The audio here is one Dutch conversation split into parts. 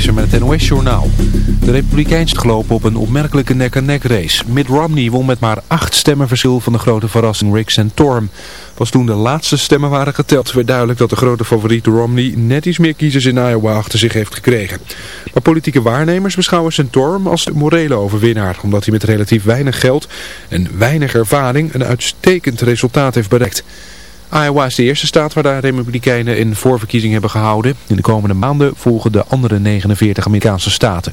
Visser met het NOS-journaal. De Republikeins gelopen op een opmerkelijke nek-aan-nek race. Mitt Romney won met maar acht stemmen verschil van de grote verrassing Rick Santorum. Pas toen de laatste stemmen waren geteld werd duidelijk dat de grote favoriet Romney net iets meer kiezers in Iowa achter zich heeft gekregen. Maar politieke waarnemers beschouwen Santorum als de morele overwinnaar, omdat hij met relatief weinig geld en weinig ervaring een uitstekend resultaat heeft bereikt. Iowa is de eerste staat waar de Republikeinen een voorverkiezing hebben gehouden. In de komende maanden volgen de andere 49 Amerikaanse staten.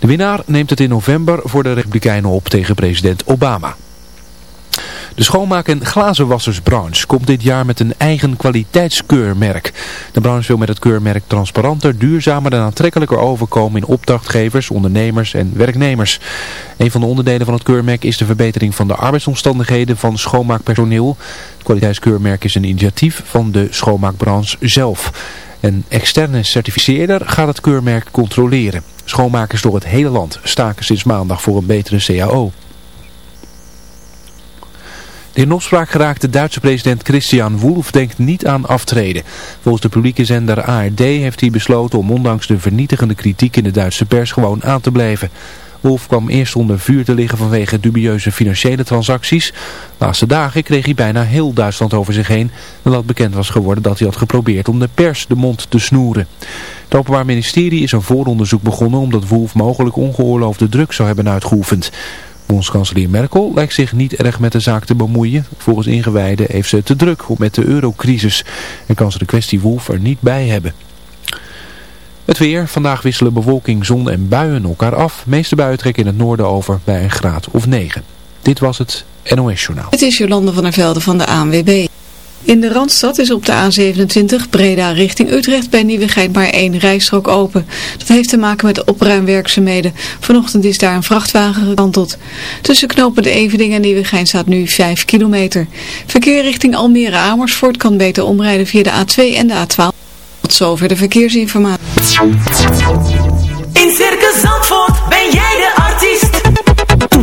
De winnaar neemt het in november voor de Republikeinen op tegen president Obama. De schoonmaak- en glazenwassersbranche komt dit jaar met een eigen kwaliteitskeurmerk. De branche wil met het keurmerk transparanter, duurzamer en aantrekkelijker overkomen in opdrachtgevers, ondernemers en werknemers. Een van de onderdelen van het keurmerk is de verbetering van de arbeidsomstandigheden van schoonmaakpersoneel. Het kwaliteitskeurmerk is een initiatief van de schoonmaakbranche zelf. Een externe certificeerder gaat het keurmerk controleren. Schoonmakers door het hele land staken sinds maandag voor een betere CAO. De in opspraak geraakte Duitse president Christian Wolff denkt niet aan aftreden. Volgens de publieke zender ARD heeft hij besloten om ondanks de vernietigende kritiek in de Duitse pers gewoon aan te blijven. Wolf kwam eerst onder vuur te liggen vanwege dubieuze financiële transacties. De laatste dagen kreeg hij bijna heel Duitsland over zich heen nadat bekend was geworden dat hij had geprobeerd om de pers de mond te snoeren. Het Openbaar Ministerie is een vooronderzoek begonnen omdat Wolf mogelijk ongeoorloofde druk zou hebben uitgeoefend. Bondskanselier Merkel lijkt zich niet erg met de zaak te bemoeien. Volgens ingewijden heeft ze te druk met de eurocrisis en kan ze de kwestie Wolf er niet bij hebben. Het weer. Vandaag wisselen bewolking, zon en buien elkaar af. Meeste buien trekken in het noorden over bij een graad of 9. Dit was het NOS Journaal. Het is Jolande van der Velde van de ANWB. In de Randstad is op de A27 Breda richting Utrecht bij Nieuwegein maar één rijstrook open. Dat heeft te maken met opruimwerkzaamheden. Vanochtend is daar een vrachtwagen gekanteld. Tussen knopen de Evening en Nieuwegein staat nu 5 kilometer. Verkeer richting Almere Amersfoort kan beter omrijden via de A2 en de A12. Tot zover de verkeersinformatie. In Circus Zandvoort ben jij de.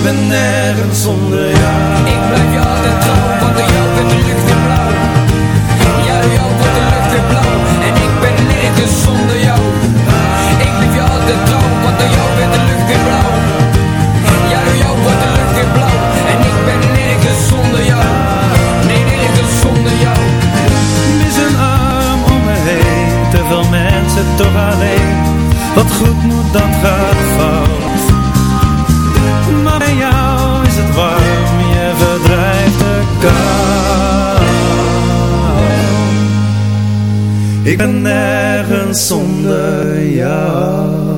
Ik ben nergens zonder jou. Ik blijf je altijd trouw Want door jou wordt de lucht weer blauw Ja, door jou wordt de lucht weer blauw En ik ben nergens zonder jou. Ik blijf je altijd trouw Want door jou wordt de lucht weer blauw Ja, door jou wordt de lucht weer blauw En ik ben nergens zonder jou. Nee, nergens zonder jou. Mis een arm om me heen Te veel mensen toch alleen. Wat goed moet dat gaat ben nergens zonder jou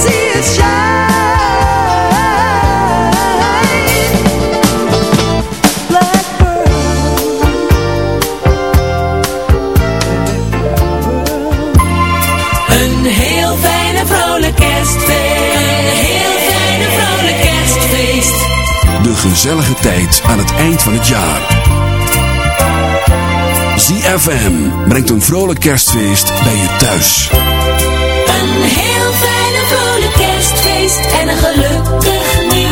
Zie het Schaar! Een heel fijne vrolijk kerstfeest. Heel fijne vrolijk kerstfeest. De gezellige tijd aan het eind van het jaar. Zie FM brengt een vrolijk kerstfeest bij je thuis. Een heel fijne vrolijk kerstfeest en een gelukkig nieuw.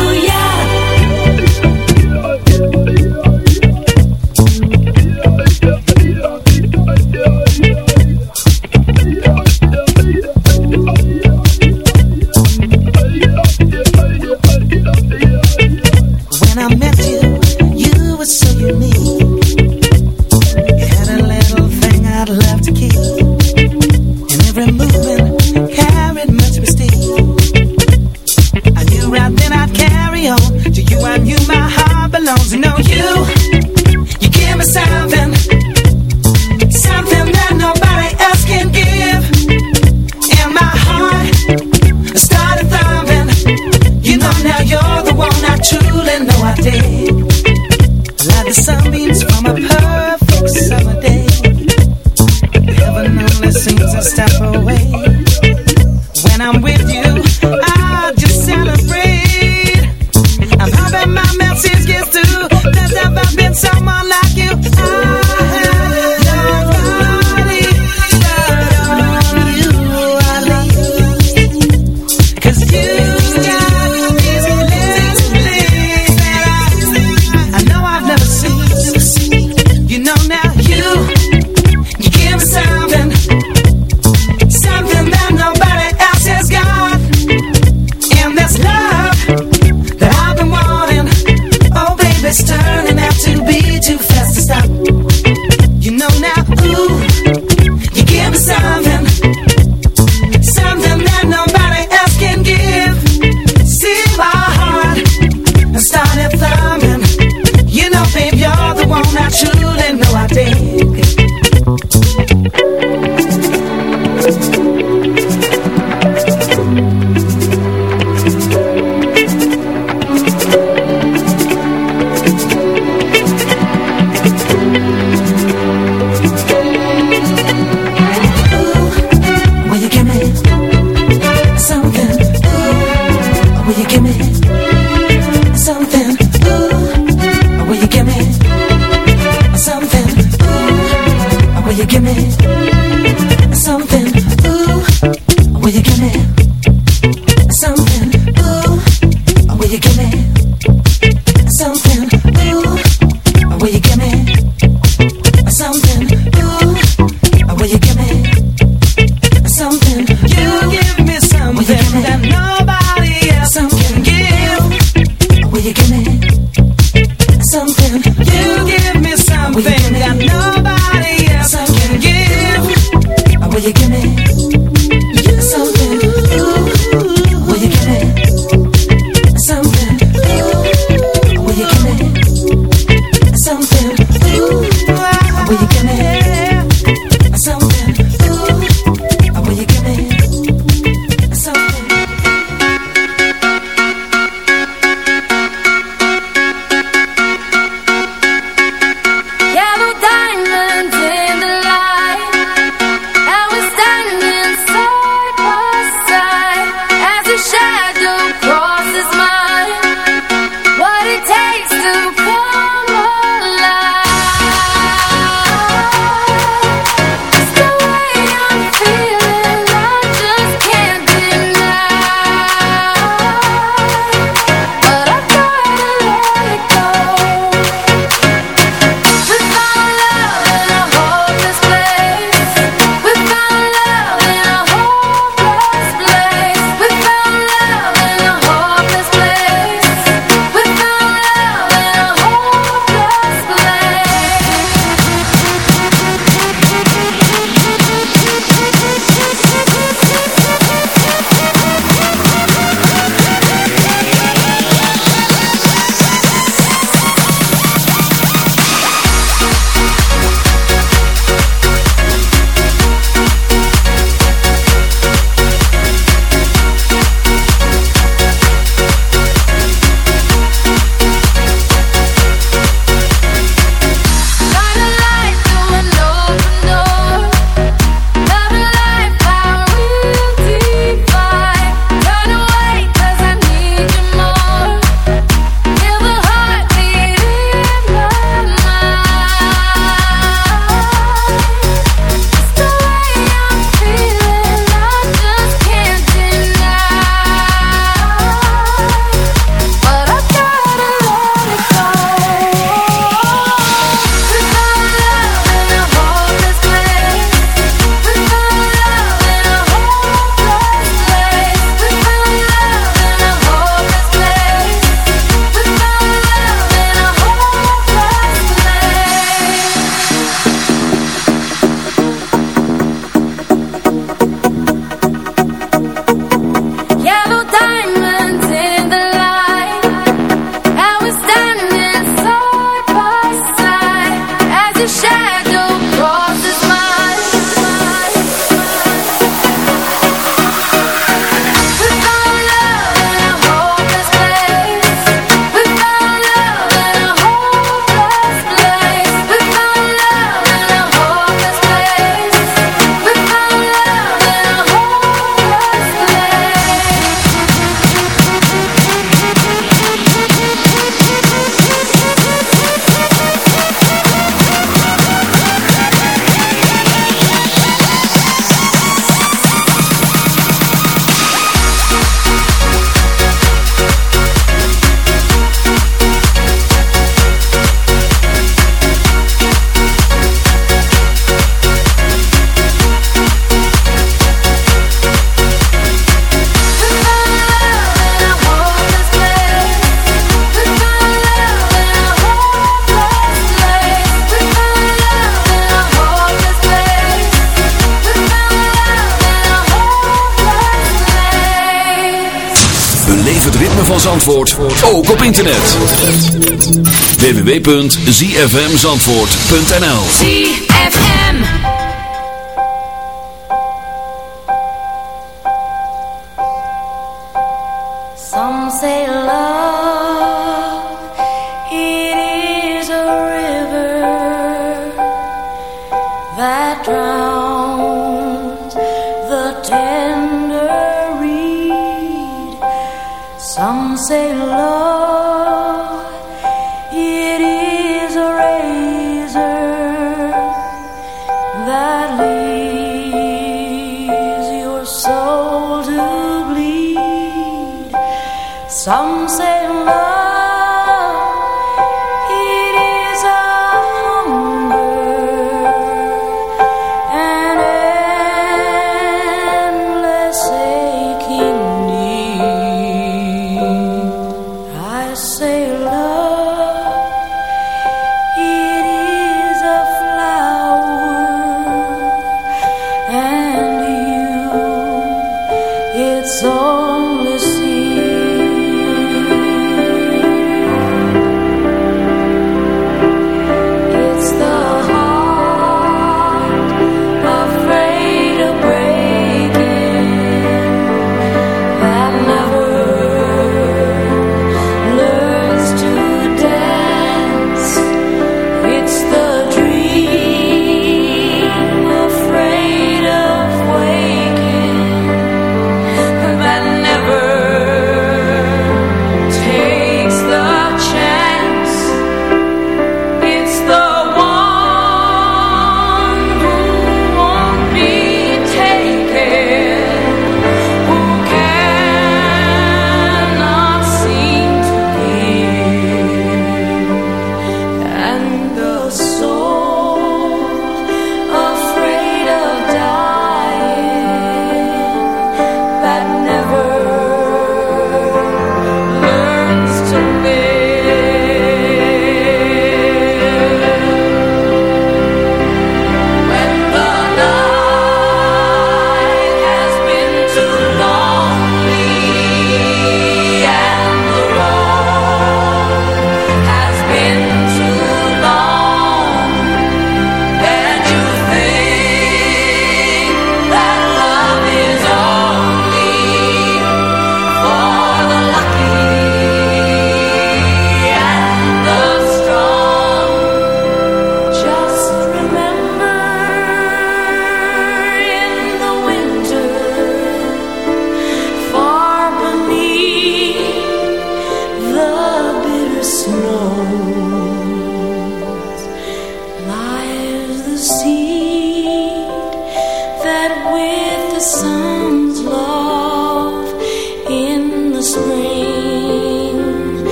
www.zfmzandvoort.nl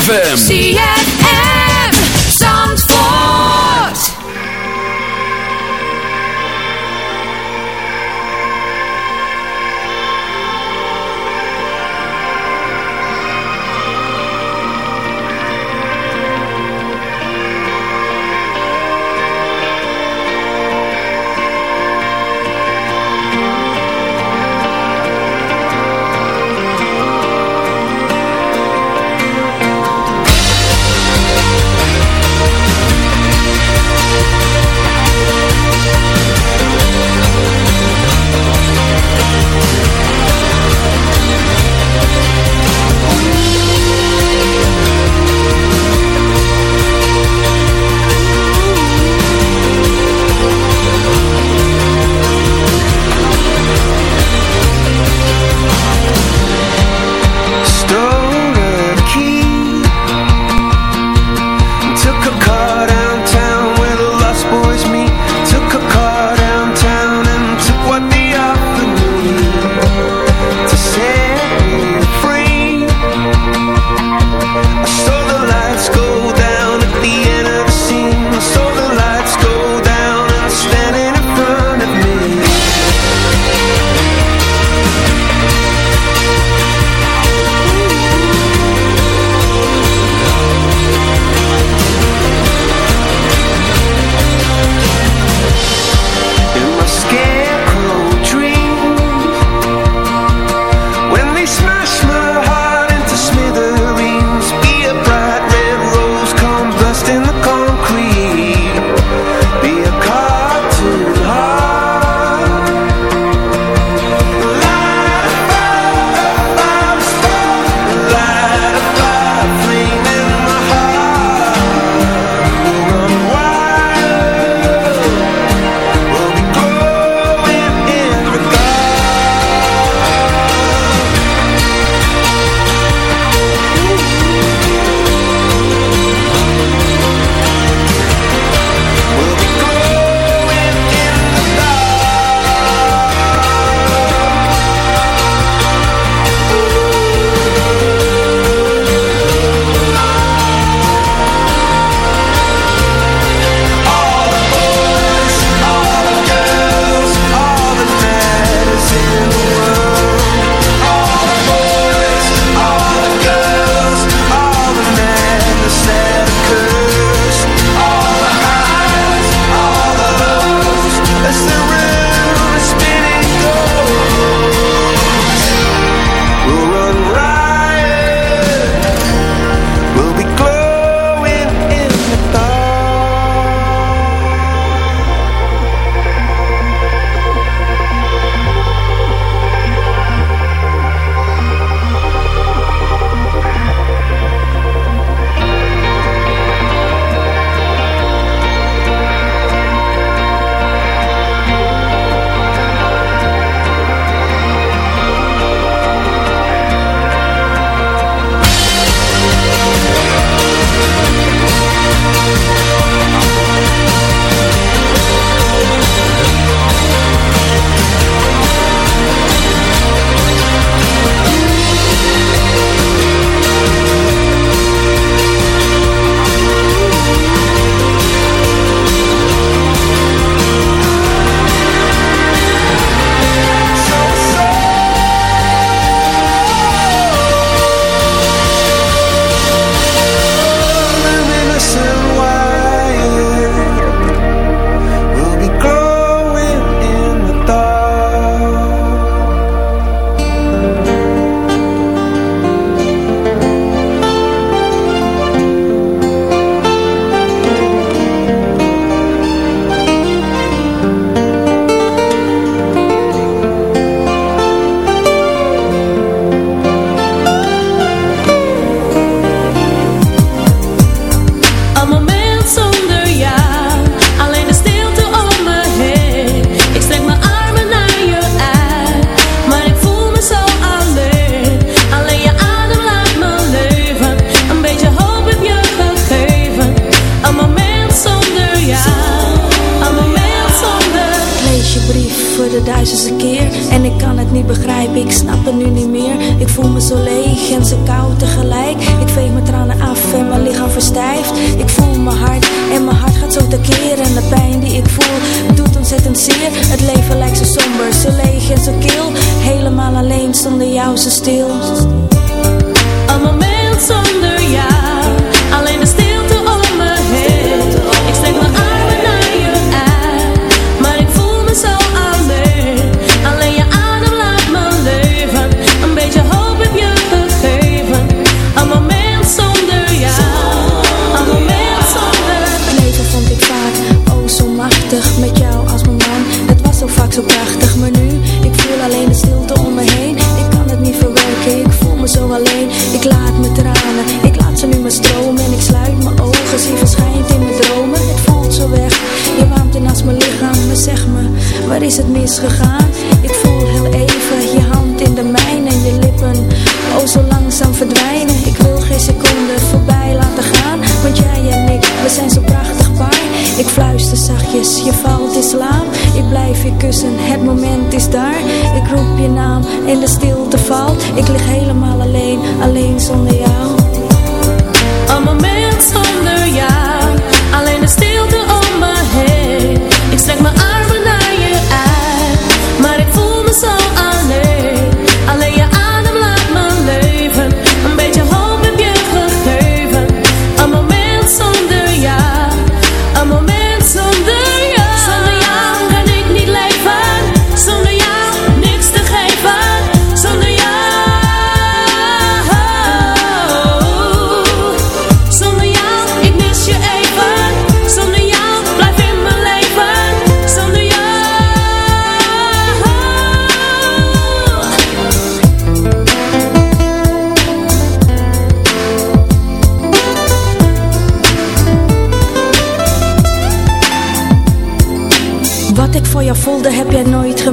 ZFM. is gegaan.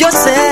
Yourself.